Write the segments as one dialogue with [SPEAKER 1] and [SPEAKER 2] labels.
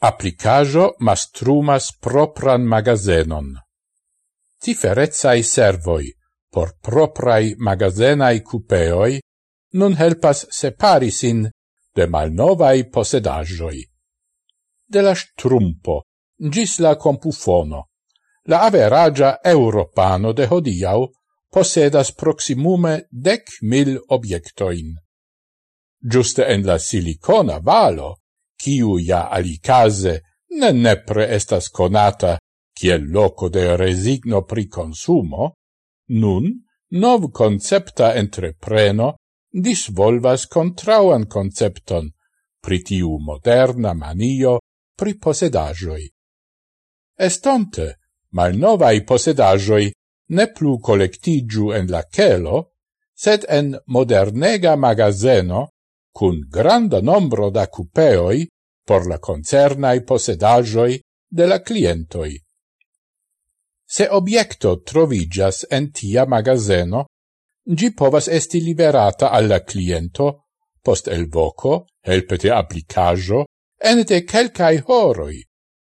[SPEAKER 1] Applicajo mastrumas propran magazenon. Tiferezai servoi por proprai magazenai cupeoi nun helpas separisin de malnovai posedajoi. De la strumpo gis la compufono, la averagia europano de hodiau posedas proximume dec mil obiectoin. Giuste en la silicona valo kiu ja alicase ne nepre estas conata kiel loco de resigno pri consumo, nun nov concepta entrepreno disvolvas contrauan concepton pri tiu moderna manio pri posedajoi. Estonte, mal novai posedajoi ne plu collectigiu en la celo, sed en modernega magazeno cun granda nombro da cupeoi por la concernai posedagioi de la clientoi. Se obiecto trovigas en tia magazeno, gi povas esti liberata alla cliento post el voco, helpete applicajo, enete quelcae horoi.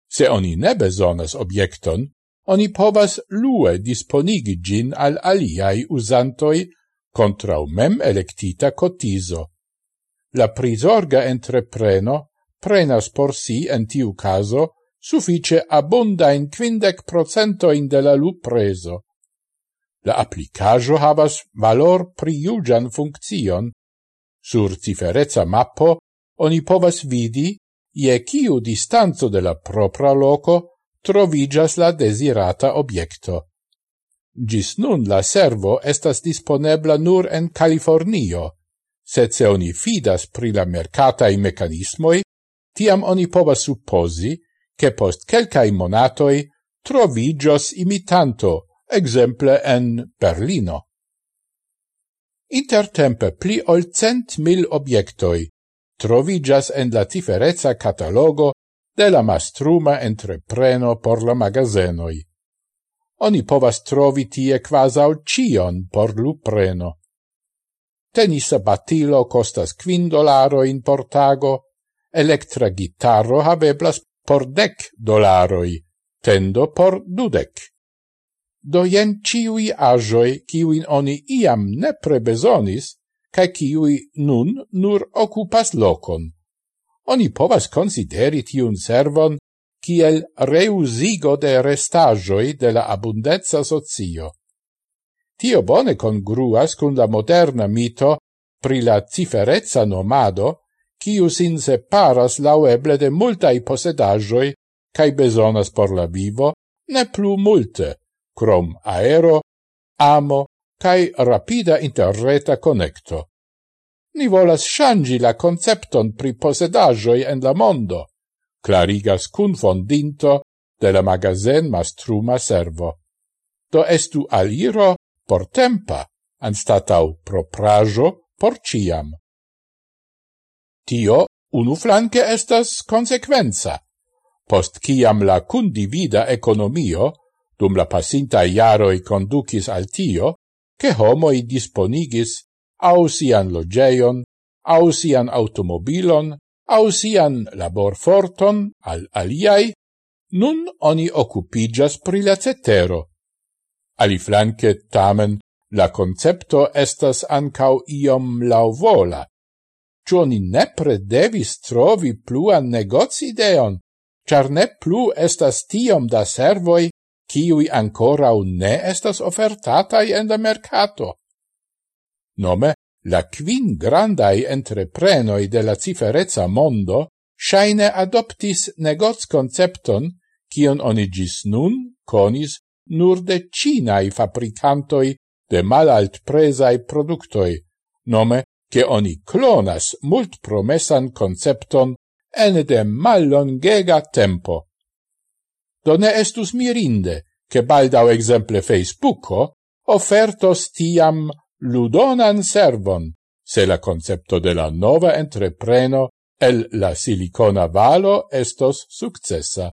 [SPEAKER 1] Se oni ne besonas obiecton, oni povas lue disponigi gin al aliai usantoi contrau mem electita cotiso. La prisorga entrepreno prenas por si en tiu caso suffice abunda in quindec procentoin de la lupreso. La applicajo havas valor priugian funccion. Sur ciferezza mappo oni povas vidi ie kiu distanzo de la propra loco trovigas la desirata objecto. Gis nun la servo estas disponebla nur en Californio, sed se oni fidas pri la mercatai mecanismoi, tiam oni povas supposi che post quelcae monatoi trovigios imitanto, exemple en Berlino. Intertempe pli ol cent mil obiectoi trovigas en la tiferezza catalogo de la mastruma entrepreno por la magazenoi. Oni povas trovi tie quasau cion por lupreno tenisa batilo costas quin dolaro in portago, electra gitarro habeblas por dec dolaroi, tendo por dudec. Do jen ciui agioi, ciuin oni iam ne prebesonis, ca ciui nun nur occupas locon. Oni povas consideri tiun servon kiel reusigo de restagioi de la abundezza socio Tio bone congruas cun la moderna mito pri la ciferezza nomado, quiu sin separas laueble de multai posedagioi cae besonas por la vivo ne plu multe, crom aero, amo, cae rapida interreta connecto. Ni volas shangi la concepton pri posedagioi en la mondo, clarigas cun fondinto de la magazen mastruma servo. Do estu aliro portempa, anstatau proprajo por ciam. Tio unu flanque estas consequenza, post ciam la cundivida economio, dum la pasinta iaroi conducis al tio, che homoi disponigis au sian logeion, au sian automobilon, au sian laborforton al aliai, nun oni occupigas pri la cetero, Aliflanque tamen la concepto estas ancau iom lauvola. Cio ni nepre devis trovi pluan negocideon, char ne plu estas tiom da servoi, kiui un ne estas ofertatai en la mercato. Nome, la quin grandai entreprenoi de la ciferezza mondo shaine adoptis negoz concepton, kion onigis nun conis nur de cinai fabricantoi de malalt presai productoi, nome che oni clonas mult promesan concepton ene de mallongega tempo. Done estus mirinde, che baldau exemple Facebooko offertos tiam ludonan servon, se la concepto de la nova entrepreno el la silicona valo estos successa.